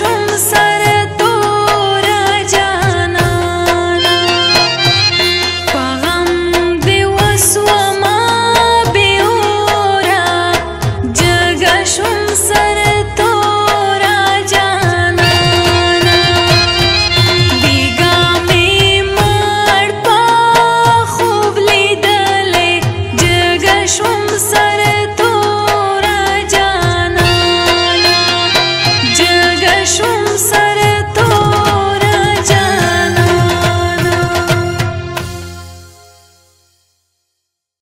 شم سر